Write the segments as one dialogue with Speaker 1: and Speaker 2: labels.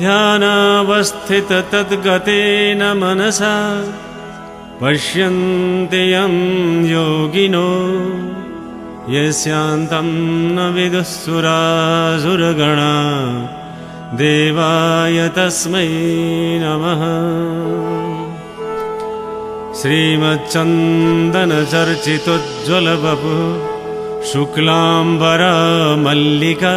Speaker 1: ध्यानावस्थिततद्गतेन मनसा पश्यन्ति यं योगिनो यस्यान्तं न विदुःसुरासुरगणा देवाय तस्मै नमः। श्रीमच्चन्दनचर्चितोज्ज्वलबपु शुक्लाम्बरा मल्लिका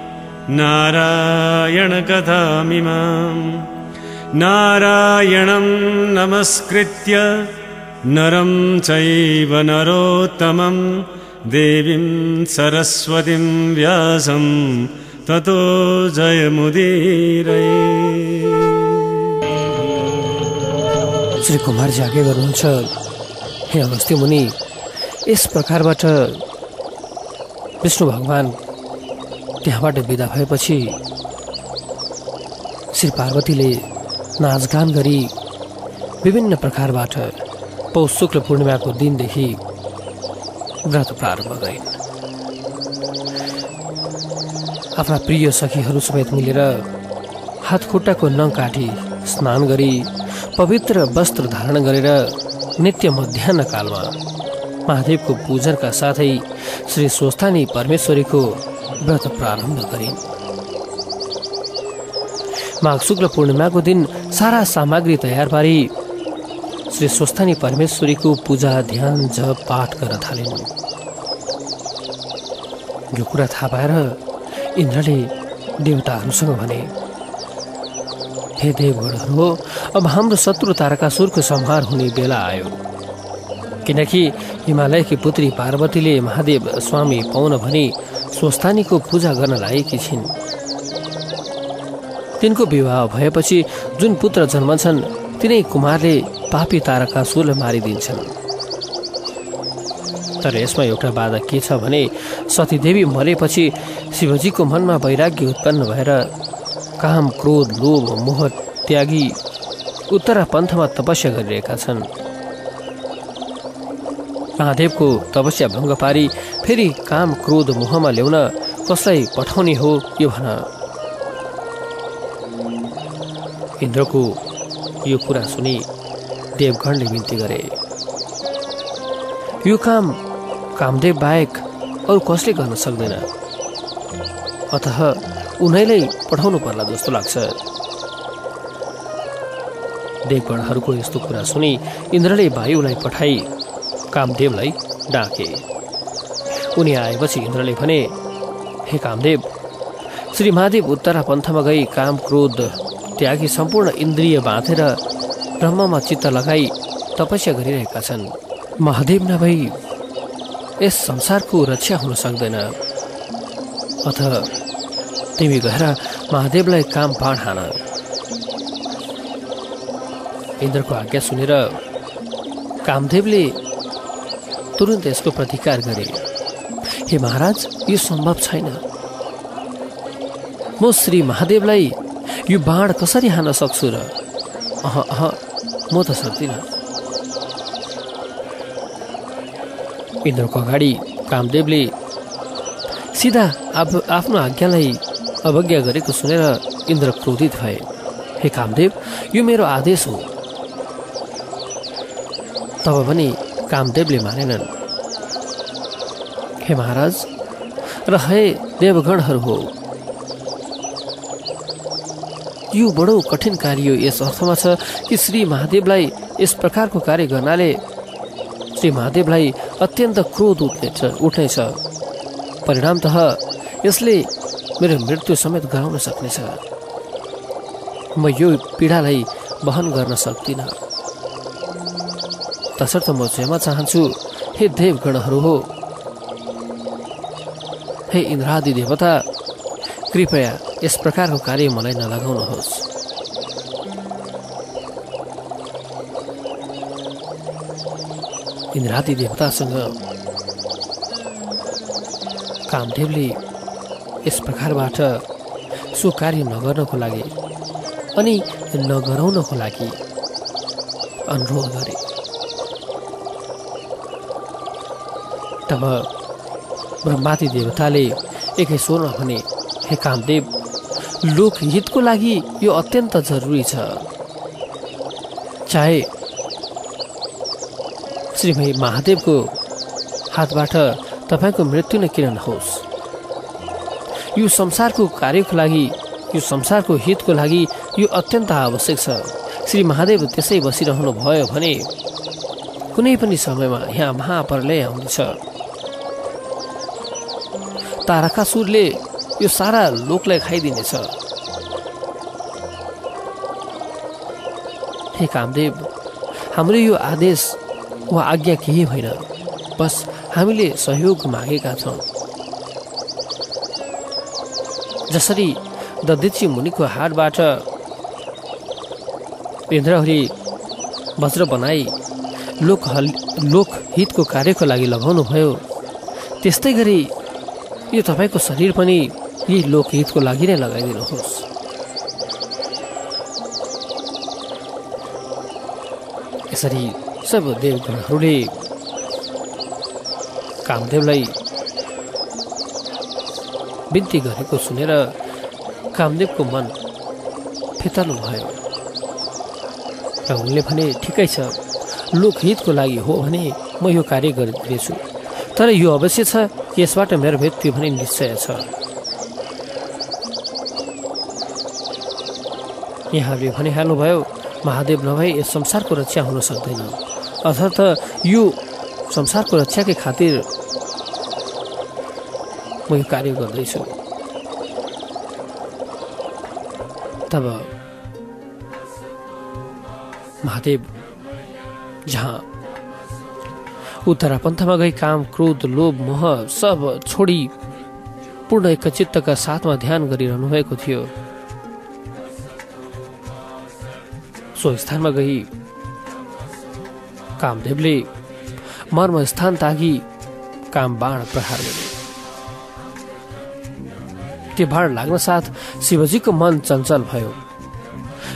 Speaker 1: नारायणकथामिमाम् नारायणं नमस्कृत्य नरं चैव नरोत्तमं देवीं सरस्वतीं व्यासं ततो जयमुदीरये
Speaker 2: श्री कुमारजी आगे गर्नुहुन्छ। हे अगस्त्य मुनि यस प्रकारबाट विष्णु भगवान त्यहाँबाट बिदा भएपछि श्री पार्वतीले नाचगान गरी विभिन्न प्रकारबाट पौष शुक्ल पूर्णिमाको दिनदेखि व्रत प्रारम्भ गरिन्। आफ्ना प्रिय सखीहरू समेत मिलेर हात खुट्टाको नङ काटी स्नान गरी पवित्र वस्त्र धारण गरेर नित्य मध्याह कालमा महादेवको पूजनका साथै श्री स्वस्थानी परमेश्वरीको व्रत प्रारम्भ गरिन् माघ शुक्ल पूर्णिमाको दिन सारा सामग्री तयार पारी श्री स्वस्थानी परमेश्वरीको पूजा ध्यान जप पाठ गर्न थालिन्। यो कुरा थाहा पाएर इन्द्रले देवताहरूसँग भने हे देवगणहरू हो अब हाम्रो शत्रु तारकासुरको संहार हुने बेला आयो। किनकि हिमालयकी पुत्री पार्वतीले महादेव स्वामी पाउन भनी स्वस्थानीको पूजा गर्न लागेकी छिन्। तिनको विवाह भएपछि जुन पुत्र जन्मन्छन् तिनै कुमारले पापी तारकासुरलाई मारिदिन्छन्। तर यसमा एउटा बाधा के छ भने सतीदेवी मरेपछि शिवजीको मनमा वैराग्य उत्पन्न भएर काम क्रोध लोभ मोह त्यागी उत्तरा पन्थमा तपस्या गरिरहेका छन्। महादेवको तपस्या भङ्ग पारी फेरि काम क्रोध मोहमा ल्याउन कसलाई पठाउने हो यो भन। इन्द्रको यो कुरा सुनि देवगणले विन्ती गरे। यो काम कामदेव बाहेक अरू कसले गर्न सक्दैन? अत उनीलाई पठाउनु पर्ला जस्तो लाग्छ। देवगणहरूको यस्तो कुरा सुनि इन्द्रले वायुलाई पठाई कामदेवलाई डाके। उनी आएपछि इन्द्रले भने हे कामदेव श्री महादेव उत्तरा पन्थमा गई काम क्रोध त्यागी सम्पूर्ण इन्द्रिय बाँधेर ब्रह्ममा चित्त लगाई तपस्या गरिरहेका छन्। महादेव नभई यस संसारको रक्षा हुन सक्दैन। अथ तिमी गएर महादेवलाई काम पाड हान। इन्द्रको आज्ञा सुनेर कामदेवले तुरन्त यसको प्रतिकार गरे। हे महाराज यो सम्भव छैन। म श्री महादेवलाई यो बाण कसरी हान सक्छु र? अह अह म त सक्दिनँ। इन्द्रको अगाडि कामदेवले सिधा आफ आफ्नो आज्ञालाई अवज्ञा गरेको सुनेर इन्द्र क्रोधित भए। हे कामदेव यो मेरो आदेश हो। तब पनि कामदेवले मानेनन्। हे महाराज र हे देवगणहरू हो। यो बडो कठिन कार्य यस अर्थमा छ कि श्री महादेवलाई यस प्रकारको कार्य गर्नाले श्री महादेवलाई अत्यन्त क्रोध उठ्नेछ उठ्नेछ। परिणामत यसले मेरो मृत्यु समेत गराउन सक्नेछ। म यो पीडालाई वहन गर्न सक्दिनँ। तसर्थ म क्षमा चाहन्छु। हे देवगणहरू हो। हे इन्द्रादि देवता कृपया यस प्रकारको कार्य मलाई नलगाउनुहोस्। इन्द्रादि देवतासँग कामदेवले यस प्रकारबाट सो कार्य नगर्नको लागि अनि नगराउनको लागि अनुरोध गरे। तब ब्रह्मादि देवताले एकै स्वरमा भने हे कामदेव लोकहितको लागि यो अत्यन्त जरुरी छ। चाहे श्री महादेवको हातबाट तपाईँको मृत्यु नै किन नहोस् यो संसारको कार्यको लागि यो संसारको हितको लागि यो अत्यन्त आवश्यक छ। श्री महादेव त्यसै बसिरहनु भयो भने कुनै पनि समयमा यहाँ महाप्रलय आउनेछ तारकासुरले यो सारा लोकलाई खाइदिनेछ। हे कामदेव हाम्रो यो आदेश वा आज्ञा केही होइन बस हामीले सहयोग मागेका छौँ। जसरी ददिची मुनिको हातबाट इन्द्रहरी वज्र बनाई लोक हल लोकहितको कार्यको लागि लगाउनु भयो त्यस्तै गरी यो तपाईँको शरीर पनि यही लोकहितको लागि नै लगाइदिनुहोस्। यसरी सब देवगणहरूले कामदेवलाई बिन्ती गरेको सुनेर कामदेवको मन फितलो भयो। र उनले भने ठिकै छ लोकहितको लागि हो भने म यो कार्य गरिदिनेछु तर यो अवश्य छ यसबाट मेरो मृत्यु भने निश्चय छ। यहाँले भनिहाल्नुभयो महादेव नभए यस संसारको रक्षा हुन सक्दैन। अर्थात् यो संसारको रक्षाकै खातिर म यो कार्य गर्दैछु। तब महादेव जहाँ उत्तरापन्थमा गई काम क्रोध लोभ मोह सब छोडी पूर्ण एकचित्तका साथमा ध्यान गरिरहनु भएको थियो। सो स्थानमा गई। कामदेवले मर्म स्थान तागी काम बाण प्रहार गरे। त्यो बाण लाग्न साथ शिवजीको मन चञ्चल भयो।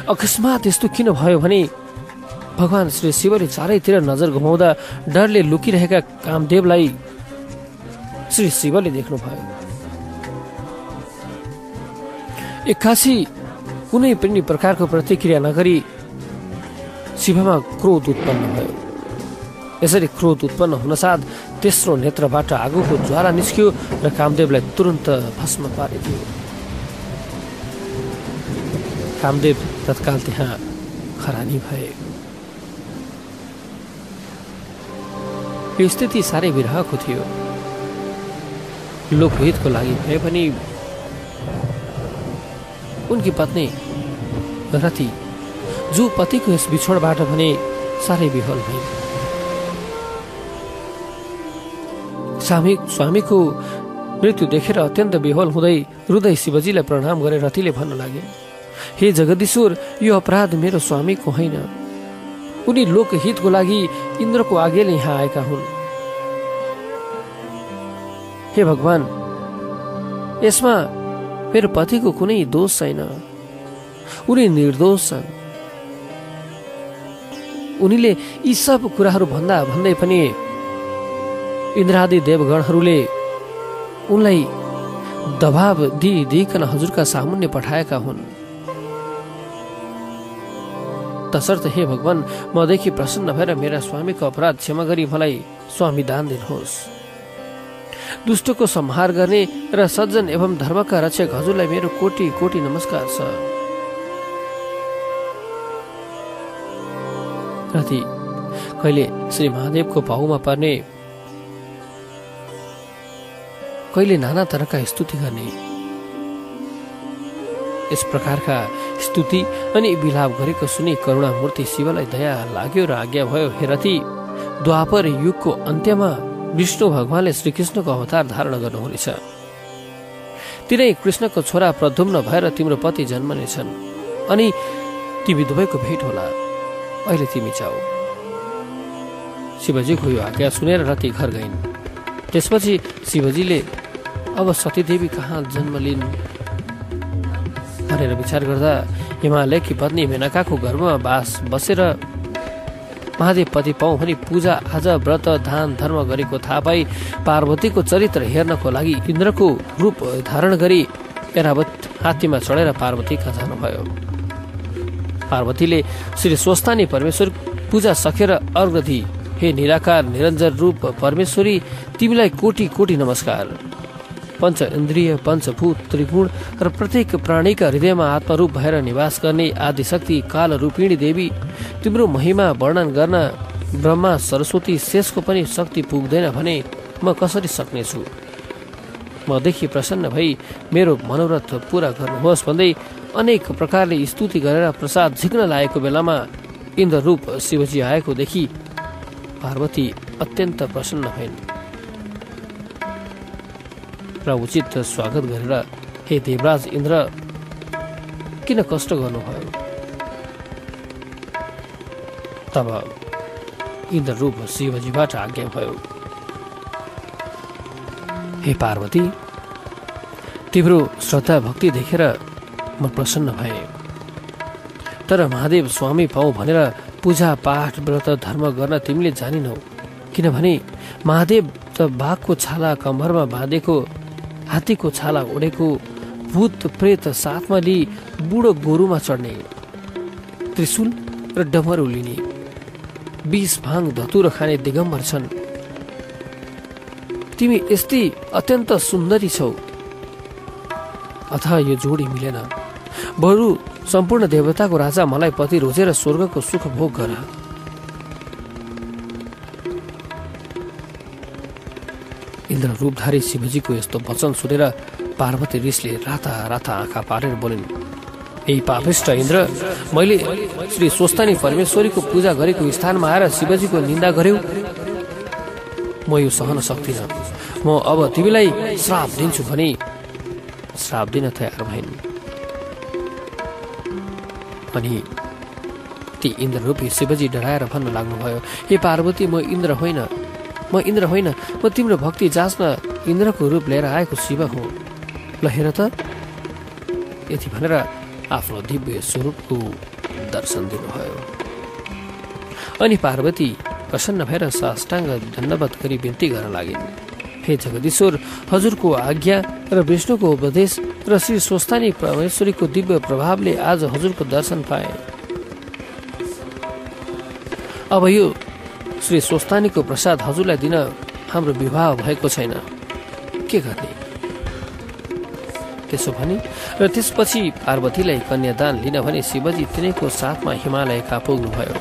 Speaker 2: अकस्मात यस्तो किन भयो भने भगवान् श्री शिवले चारैतिर नजर घुमाउँदा डरले लुकिरहेका कामदेवलाई श्री शिवले देख्नुभयो। एक्कासी कुनै पनि प्रकारको प्रतिक्रिया नगरी शिवमा क्रोध उत्पन्न भयो। यसरी क्रोध उत्पन्न हुनसाथ तेस्रो नेत्रबाट आगोको ज्वाला निस्क्यो र कामदेवलाई तुरन्त भस्म पारिदियो। कामदेव तत्काल त्यहाँ खरानी भए। यो स्थिति साह्रै विरहको थियो। लोकहितको लागि भए पनि उनकी पत्नी रति जो पतिको यस बिछोडबाट भने साह्रै विहल भए स्वामी स्वामीको मृत्यु देखेर अत्यन्त विहल हुँदै हृदय शिवजीलाई प्रणाम गरेर रतिले भन्न लागे हे जगदीश्वर यो अपराध मेरो स्वामीको होइन। उनी लोकहितको लागि इन्द्रको आगेले यहाँ आएका हुन्। हे भगवान यसमा मेरो पतिको कुनै दोष छैन। उनी निर्दोष छन्। उनीले यी सब कुराहरू भन्दा भन्दै पनि इन्द्रादि देवगणहरूले उनलाई दबाब दिइदिइकन हजुरका सामुन्य पठाएका हुन्। तसर्थ हे भगवान मदेखि प्रसन्न भएर मेरा स्वामीको अपराध क्षमा गरी मलाई स्वामी दान दिनुहोस्। दुष्टको संहार गर्ने र सज्जन एवं धर्मका रक्षक हजुरलाई मेरो कोटी कोटी नमस्कार छ। कहिले श्री महादेवको पाहुमा पर्ने कहिले नाना तरका स्तुति गर्ने। यस प्रकारका स्तुति अनि विलाप गरेको सुनि करुणामूर्ति शिवलाई दया लाग्यो र आज्ञा भयो हेरती द्वापर युगको अन्त्यमा विष्णु भगवानले श्रीकृष्णको अवतार धारण गर्नुहुनेछ। तिनै कृष्णको छोरा प्रधुम्न भएर तिम्रो पति जन्मनेछन् अनि तिमी दुवैको भेट होला। अहिले तिमी जाऊ। शिवजीको यो आज्ञा सुनेर रति घर गइन्। त्यसपछि शिवजीले अब सतीदेवी कहाँ जन्म लिन् भनेर विचार गर्दा हिमालयकी पत्नी मेनकाको घरमा बास बसेर महादेव पति पाउँ भने पूजा आज व्रत दान धर्म गरेको थाहा पाई पार्वतीको चरित्र हेर्नको लागि इन्द्रको रूप धारण गरी एरावत हात्तीमा चढेर पार्वती कहाँ जानुभयो। पार्वतीले श्री स्वस्थानी परमेश्वर पूजा सकेर अर्घ हे निराकार निरञ्जन रूप परमेश्वरी तिमीलाई कोटी कोटी नमस्कार। पञ्च इन्द्रिय पञ्चभूत त्रिगुण र प्रत्येक प्राणीका हृदयमा आत्मरूप भएर निवास गर्ने आदिशक्ति काल रूपिणी देवी। तिम्रो महिमा वर्णन गर्न ब्रह्मा सरस्वती शेषको पनि शक्ति पुग्दैन भने म कसरी सक्नेछु? मदेखि प्रसन्न भई मेरो मनोरथ पुरा गर्नुहोस् भन्दै अनेक प्रकारले स्तुति गरेर प्रसाद झिक्न लागेको बेलामा इन्द्ररूप शिवजी आएको देखि पार्वती अत्यन्त प्रसन्न भइन्। र उचित स्वागत गरेर हे देवराज इन्द्र किन कष्ट गर्नुभयो? तब इन्द्र रूप शिवजीबाट आज्ञा भयो। हे पार्वती तिम्रो श्रद्धा भक्ति देखेर म प्रसन्न भए। तर महादेव स्वामी पाऊ भनेर पूजा पाठ व्रत धर्म गर्न तिमीले जानिनौ। किनभने महादेव त बाघको छाला कम्भरमा बाँधेको हात्तीको छाला ओढेको भूत प्रेत साथमा लिई बुढो गोरुमा चढ्ने। त्रिशुल र डमरू लिने। बिस भाङ धतुरो खाने दिगम्बर छन्। तिमी यस्तै अत्यन्त सुन्दरी छौ। अथवा यो जोडी मिलेन। बरु सम्पूर्ण देवताको राजा मलाई पति रोजेर स्वर्गको सुख भोग गर। इन्द्र रूपधारी शिवजीको यस्तो वचन सुनेर पार्वती रिसले राता राता आँखा पारेर बोलिन् ए पापिष्ट इन्द्र मैले श्री स्वस्थानी परमेश्वरीको पूजा गरेको स्थानमा आएर शिवजीको निन्दा गर्यो। म यो सहन सक्दिनँ। म अब तिमीलाई श्राप दिन्छु भने श्राप दिन तयार भइन्। अनि ती इन्द्ररूपी शिवजी डराएर भन्न लाग्नुभयो हे पार्वती म इन्द्र होइन। म इन्द्र होइन। म तिम्रो भक्ति जाँच्न इन्द्रको रूप लिएर आएको शिव हो। ल हेर त। यति भनेर आफ्नो दिव्य स्वरूपको दर्शन दिनुभयो। अनि पार्वती प्रसन्न भएर साष्टाङ्ग दण्डवत गरी बिन्ती गर्न लागिन्। हे जगदीश्वर हजुरको आज्ञा र विष्णुको उपदेश र श्री स्वस्थानी परमेश्वरीको दिव्य प्रभावले आज हजुरको दर्शन पाए। अब यो श्री स्वस्थानीको प्रसाद हजुरलाई दिन हाम्रो विवाह भएको छैन। के गर्ने? त्यसो भने र त्यसपछि पार्वतीलाई कन्यादान लिन भने शिवजी तिनैको साथमा हिमालय कहाँ पुग्नुभयो।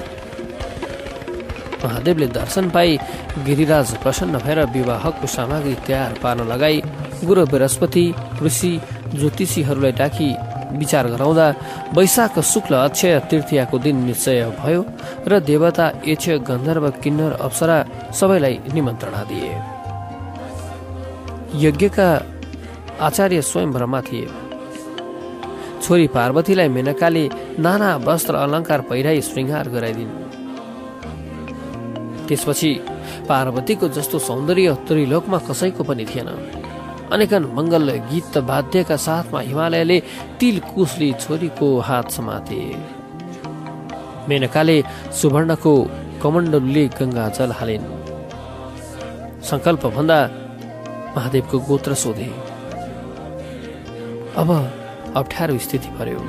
Speaker 2: महादेवले दर्शन पाई गिरिराज प्रसन्न भएर विवाहको सामग्री तयार पार्न लगाई। गुरु बृहस्पति ऋषि ज्योतिषीहरूलाई डाकी विचार गराउँदा वैशाख शुक्ल अक्षय तृतीयाको दिन निश्चय भयो र देवता एच गन्धर्व किन्नर अप्सरा सबैलाई निमन्त्रणा दिए। यज्ञका आचार्य स्वयं ब्रह्मा थिए छोरी पार्वतीलाई मेनकाले नाना वस्त्र अलङ्कार पहिराई श्रृङ्गार गराइदिन्। त्यसपछि पार्वतीको जस्तो सौन्दर्य त्रिलोकमा कसैको पनि थिएन। अनेकन मङ्गल गीत वाद्यका साथमा हिमालयले तिल कुशली छोरीको हात समाते। मेनकाले सुवर्णको कमण्डलुले गङ्गा जल हालिन्। सङ्कल्प भन्दा महादेवको गोत्र सोधे। अब अप्ठ्यारो स्थिति पर्यो।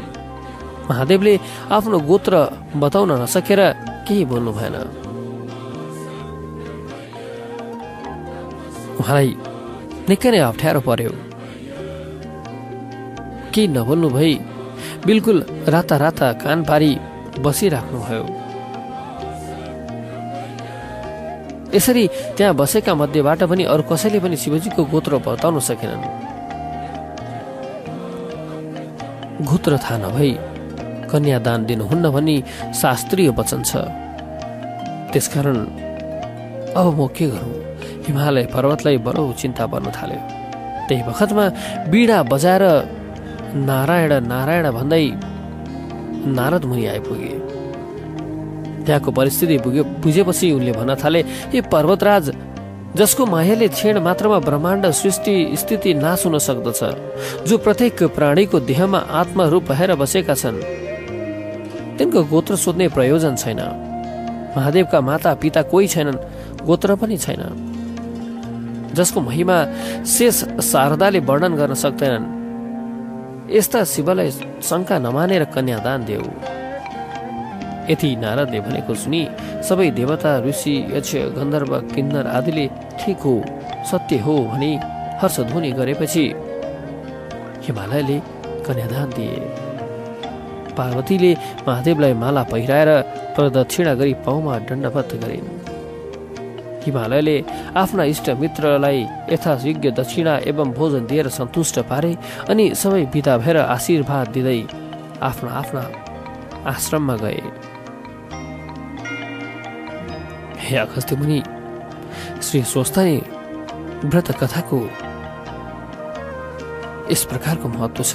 Speaker 2: महादेवले आफ्नो गोत्र बताउन नसकेर केही बोल्नु भएन। उहाँलाई निकै नै अप्ठ्यारो पर्यो। केही नबोल्नु भई बिल्कुल राता राता कान पारी बसिराख्नुभयो यसरी त्यहाँ बसेका मध्येबाट पनि अरू कसैले पनि शिवजीको गोत्र बताउन सकेनन्। गोत्र थाहा नभई कन्यादान दिनुहुन्न भनी शास्त्रीय वचन छ। त्यसकारण अब म के गरौँ? हिमालय पर्वतलाई बडो चिन्ता पर्न थाल्यो। त्यही बखतमा बिडा बजाएर नारायण नारायण भन्दै नारद मुनि आइपुगे। त्यहाँको परिस्थिति पुग्यो बुझेपछि उनले भन्न थाले हे पर्वतराज जसको मायाले क्षण मात्रमा ब्रह्माण्ड सृष्टि स्थिति नाश हुन सक्दछ जो प्रत्येक प्राणीको देहमा आत्मरूप भएर बसेका छन् तिनको गोत्र सोध्ने प्रयोजन छैन। महादेवका माता पिता कोही छैनन् गोत्र पनि छैन। जसको महिमा शेष शारदाले वर्णन गर्न सक्दैनन्। यस्ता शिवलाई शङ्का नमानेर कन्यादान देऊ। यति नारदले भनेको सुनि सबै देवता ऋषि यक्ष गन्धर्व किन्नर आदिले ठिक हो सत्य हो भनी हर्षध्वनि गरेपछि हिमालयले कन्यादान दिए। पार्वतीले महादेवलाई माला पहिराएर प्रदक्षिणा गरी पाउमा दण्डवत गरिन्। हिमालयले आफ्ना इष्ट मित्रलाई यथायोग्य दक्षिणा एवं भोजन दिएर सन्तुष्ट पारे अनि सबै विदा भएर आशीर्वाद दिँदै आफ्ना आफ्ना आश्रममा गए। हे अगस्त्य मुनि श्री स्वस्थानी व्रत कथाको यस प्रकारको महत्व छ।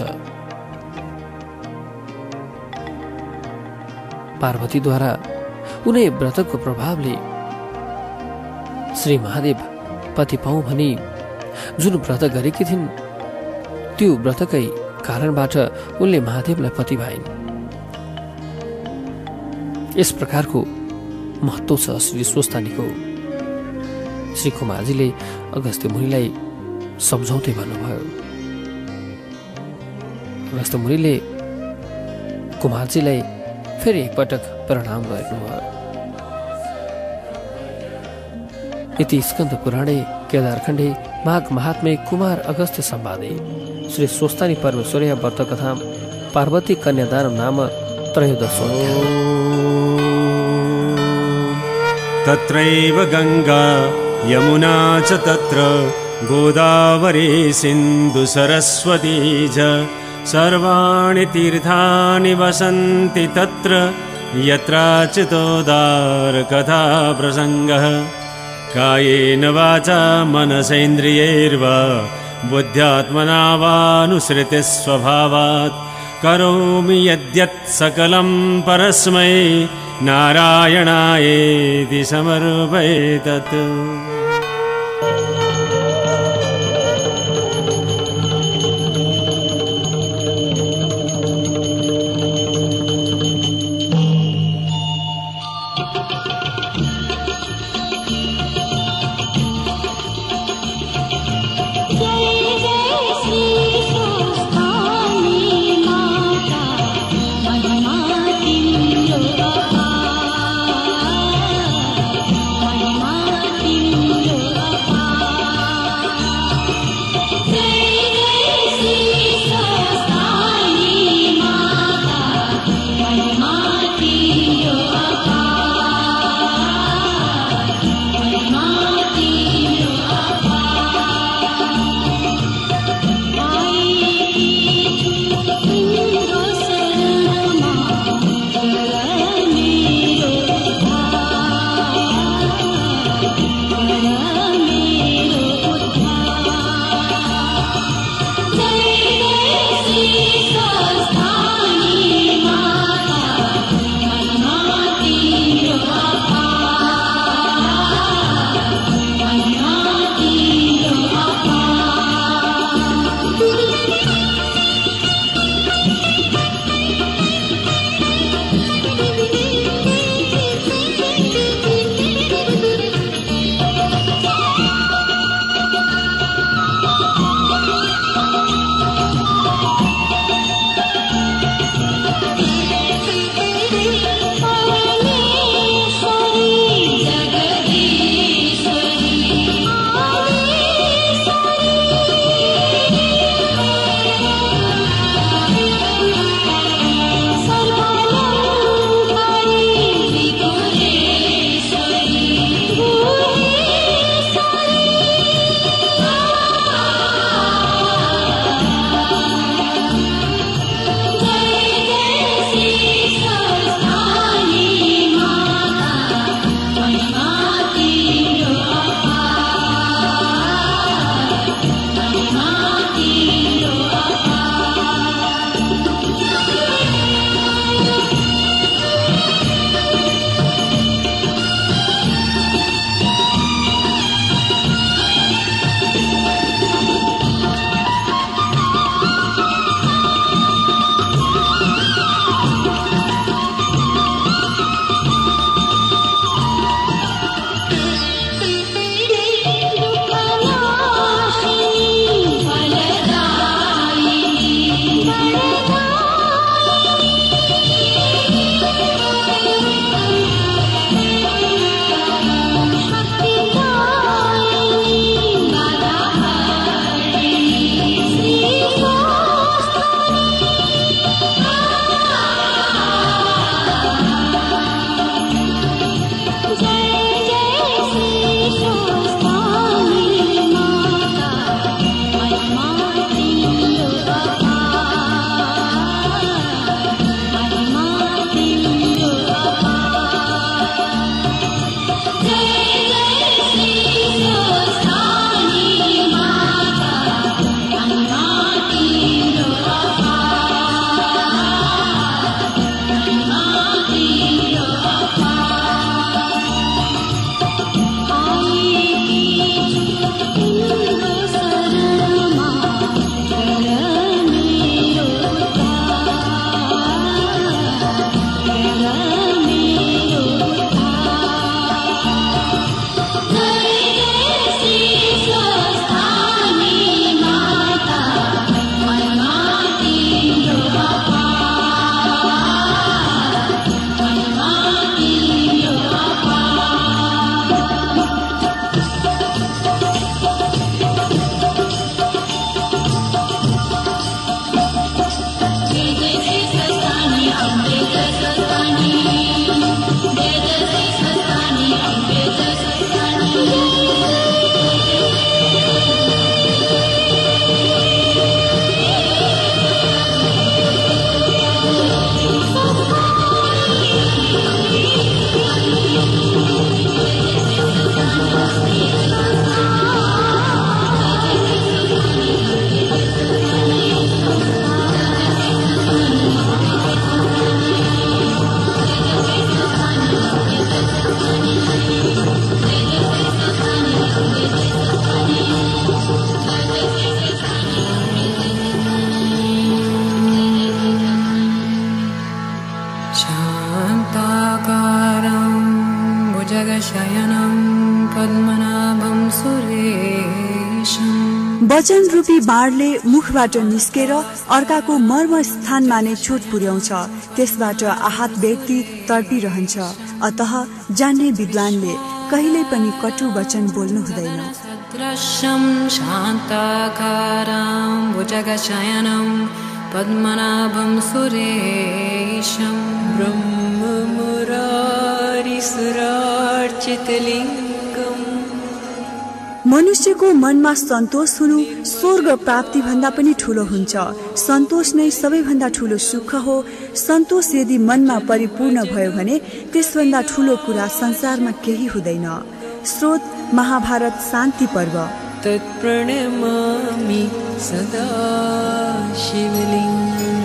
Speaker 2: पार्वतीद्वारा उनै व्रतको प्रभावले श्री महादेव पति पाउँ भनी जुन व्रत गरेकी थिइन् त्यो व्रतकै कारणबाट उनले महादेवलाई पति भाइन् यस प्रकारको महत्व छ श्री स्वस्थानीको। श्री कुमारजीले अगस्त्य मुनिलाई सम्झाउँदै भन्नुभयो। अगस्त्य मुनिले कुमारजीलाई फेरि एकपटक प्रणाम गर्नुभयो। इति स्कन्द पुराणे केदारखण्डे माघ महात्मे कुमार अगस्त्य सम्वादे श्री स्वस्तानी परमेश्वर्य व्रत कथा पार्वती कन्यादान नाम त्रयोदशोऽध्याय
Speaker 1: तत्रैव गङ्गा, यमुना च तत्र, गोदावरी सिन्धुसरस्वती च। सर्वाणि तीर्थानि वसन्ति तत्र यत्राचितोदारकथा प्रसङ्गः कायेन वाचा मनसेन्द्रियैर्वा बुद्ध्यात्मना वानुसृतिस्वभावात् करोमि यद्यत् सकलं परस्मै नारायणायेति समर्पयेतत्
Speaker 3: वचन रूपी बाणले मुखबाट निस्केर अर्काको मर्म स्थानमा नै चोट पुर्याउँछ। त्यसबाट आहत व्यक्ति तडपिरहन्छ। अतः जान्ने विद्वानले कहिल्यै पनि कटु वचन बोल्नु हुँदैन।
Speaker 4: पद्मनाभं सुरेशं। ब्रह्ममुरारिसुरार्चितलिङ्गम्
Speaker 3: मनुष्यको मनमा सन्तोष हुनु स्वर्ग प्राप्ति भन्दा पनि ठुलो हुन्छ। सन्तोष नै सबैभन्दा ठुलो सुख हो। सन्तोष यदि मनमा परिपूर्ण भयो भने त्यसभन्दा ठुलो कुरा संसारमा केही हुँदैन। स्रोत महाभारत शान्ति पर्व।
Speaker 4: तत्प्रणमामि सदा शिवलिङ्गम्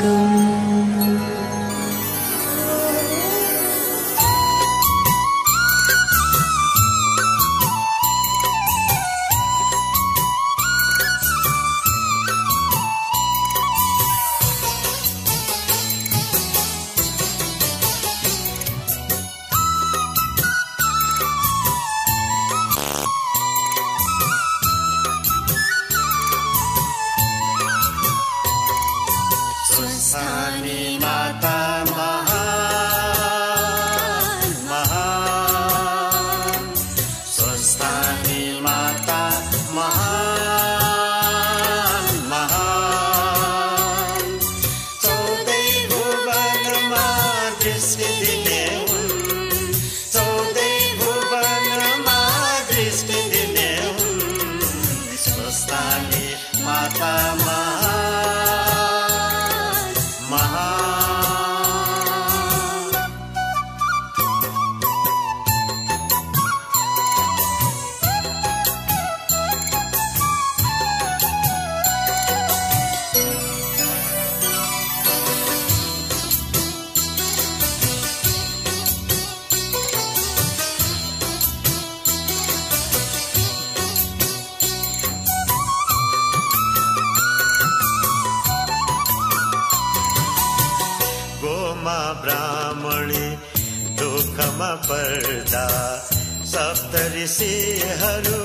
Speaker 5: सप्तऋषिहरू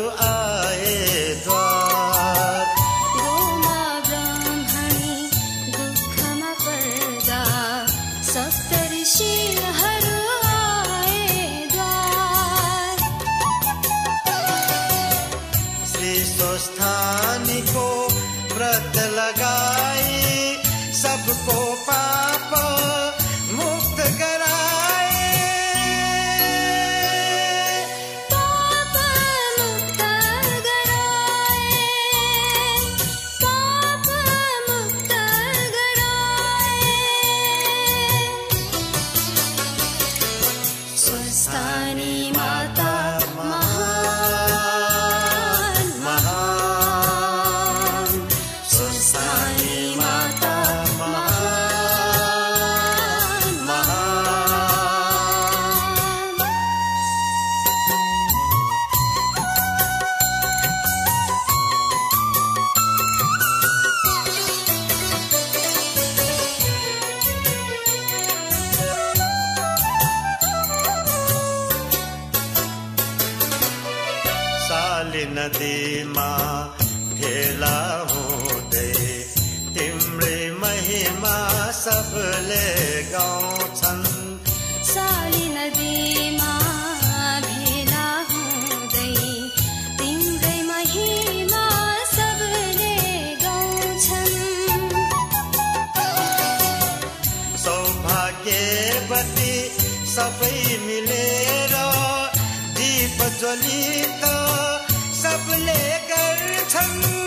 Speaker 5: गाउँछन्
Speaker 6: साली नदीमा भेला हुँदै तिम्रै महिमा सबले गाउँछन्।
Speaker 5: सौभाग्यवती सबै मिलेर दीप ज्वलित सबले गर्छन्।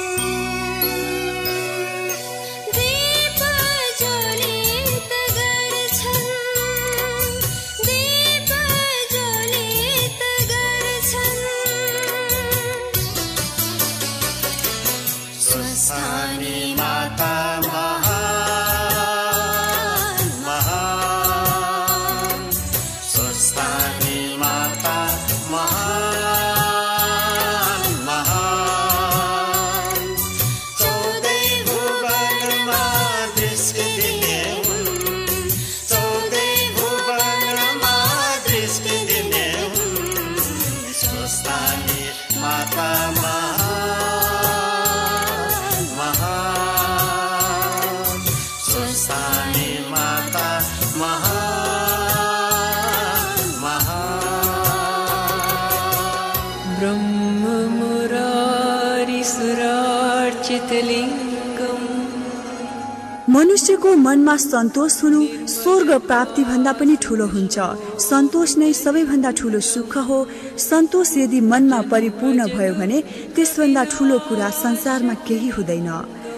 Speaker 3: मनुष्यको मनमा सन्तोष हुनु स्वर्ग प्राप्ति भन्दा पनि ठुलो हुन्छ। सन्तोष नै सबैभन्दा ठुलो सुख हो। सन्तोष यदि मनमा परिपूर्ण भयो भने त्यसभन्दा ठुलो कुरा संसारमा केही हुँदैन।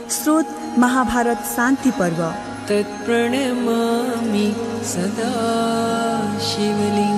Speaker 3: स्रोत महाभारत शान्ति पर्व।
Speaker 4: तत्प्रणमामि सदा शिवलिङ्ग।